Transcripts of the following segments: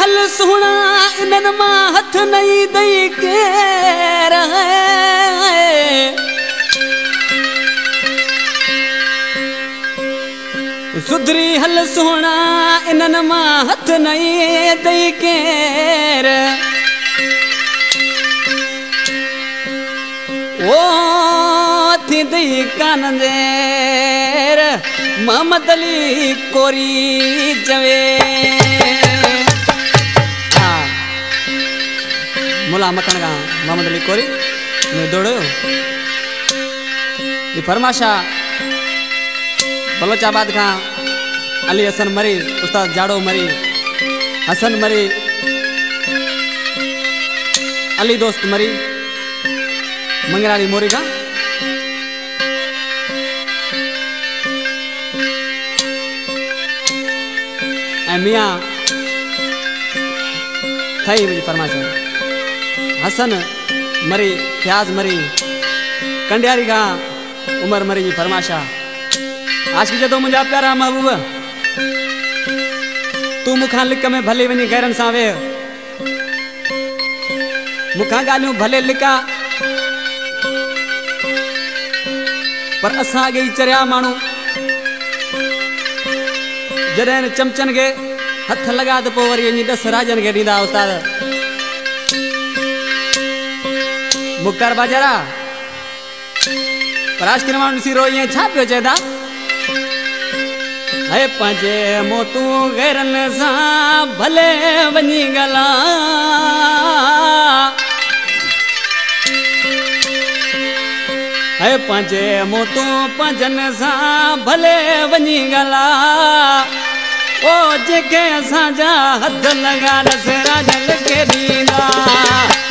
हल सोणा इन्हनि मां हथ नई दई केर सुधरी हल सोण इन्हनि मां हथ नई ॾई केर उही कान देर मोहम्मद अली कोरी जवे ಮೂಲ ಮಕ್ಕಣಗ ಮಾಮಂಡಲಿ ಕೋರಿ ದೊಡು ये फरमाशा बलोचाबाद का अली हसन मरी उस्ताद जाड़ो मरी हसन मरी अली दोस्त मरी मंगलाली मोरी का ऐं थी ठही हसन मरी प्याज मरी कंडियारी का उमर मरी जी फरमाशा आज की जदो मुंहिंजा प्यारा महबूब तू मुखा लिक में भले वनी गैरन सा वे मुखा ॻाल्हियूं भले लिका पर असा गे चरिया मानू जॾहिं चमचन के हथ लगा त पोवरी वरी दस राजन के दीदा ॾींदा मुक्तार बाजारा प्राश किरमान उसी रोई ये छाप यो जैदा है पंजे मोतू गेरन सा भले वनी गला है पंजे मोतू पंजन सा भले वनी गला ओ जेके सा जा हद लगा नसे राजल के दीदा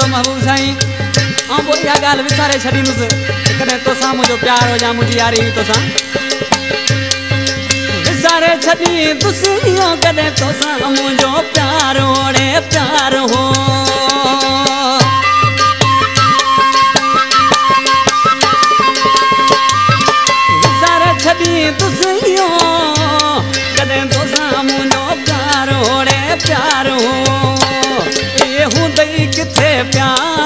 महबूब साईं ऐं पोइ इहा ॻाल्हि विसारे छॾींदुसि कॾहिं तोसां मुंहिंजो प्यारु मुंहिंजी यारी तोसां विसारे छॾींदुसि پیار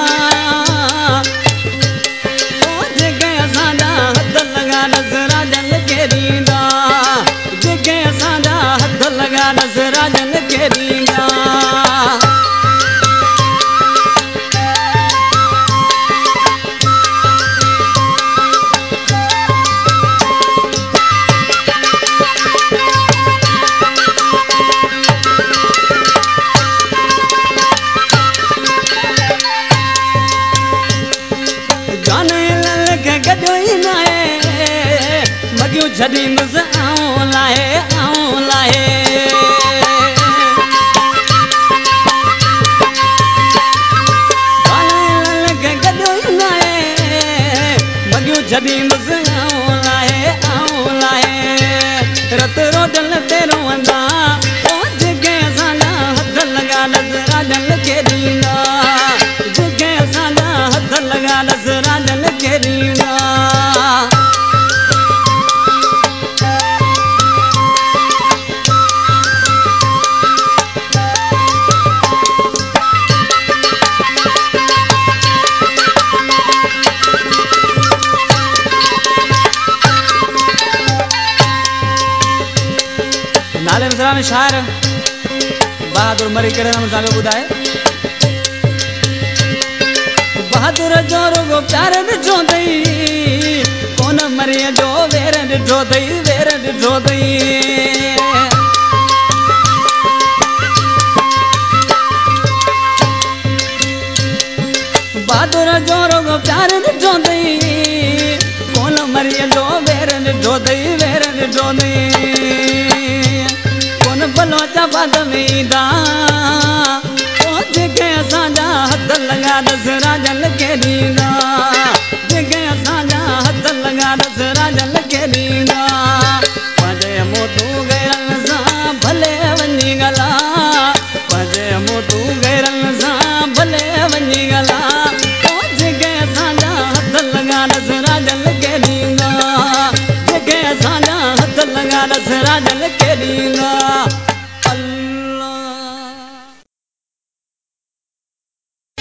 कलाम शायर बहादुर मरी कर नाम बहादुर जो रुगो प्यार दिजो दई कोन मरी जो वेर दिजो दई वेर दिजो दई बहादुर जो रुगो प्यार दिजो दई कोन मरी जो वेर दिजो दई वेर दिजो दई असांजा हथ लॻा ॾसंदा असांजा हथ लॻा ॾस राज खे ॾींदा सां भले वञी गला सां भले वञी गला असांजा हथ लॻा